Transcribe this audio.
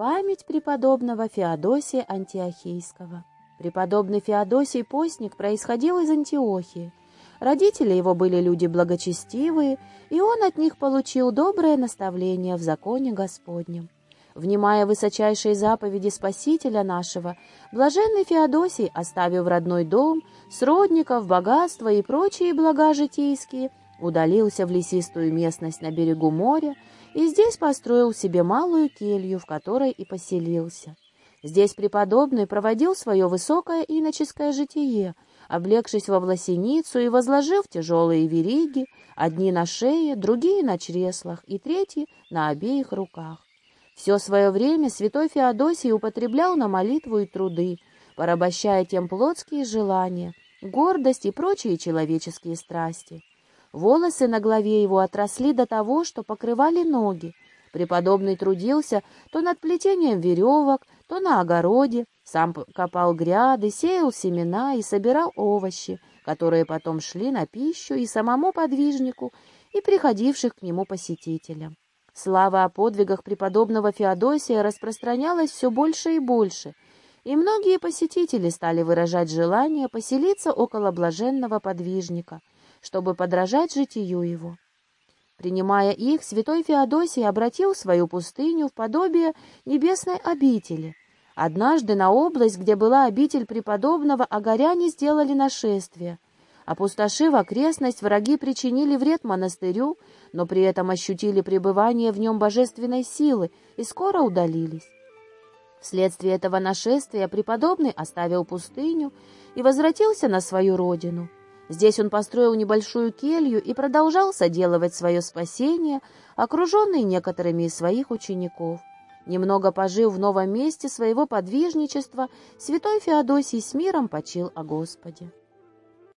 Память преподобного Феодосия Антиохийского. Преподобный Феодосий Постник происходил из Антиохии. Родители его были люди благочестивые, и он от них получил доброе наставление в законе Господнем. Внимая высочайшей заповеди Спасителя нашего, блаженный Феодосий, оставив родной дом, сродников, богатства и прочие блага житейские, удалился в лесистую местность на берегу моря и здесь построил себе малую келью, в которой и поселился. Здесь преподобный проводил свое высокое иноческое житие, облегшись во власеницу и возложив тяжелые вериги, одни на шее, другие на чреслах и третьи на обеих руках. Все свое время святой Феодосий употреблял на молитву и труды, порабощая тем плотские желания, гордость и прочие человеческие страсти. Волосы на голове его отросли до того, что покрывали ноги. Преподобный трудился то над плетением веревок, то на огороде, сам копал гряды, сеял семена и собирал овощи, которые потом шли на пищу и самому подвижнику, и приходивших к нему посетителям. Слава о подвигах преподобного Феодосия распространялась все больше и больше, и многие посетители стали выражать желание поселиться около блаженного подвижника, чтобы подражать житию его. Принимая их, святой Феодосий обратил свою пустыню в подобие небесной обители. Однажды на область, где была обитель преподобного, огоряне сделали нашествие. Опустошив окрестность, враги причинили вред монастырю, но при этом ощутили пребывание в нем божественной силы и скоро удалились. Вследствие этого нашествия преподобный оставил пустыню и возвратился на свою родину — Здесь он построил небольшую келью и продолжал соделывать свое спасение, окруженный некоторыми из своих учеников. Немного пожив в новом месте своего подвижничества, святой Феодосий с миром почил о Господе.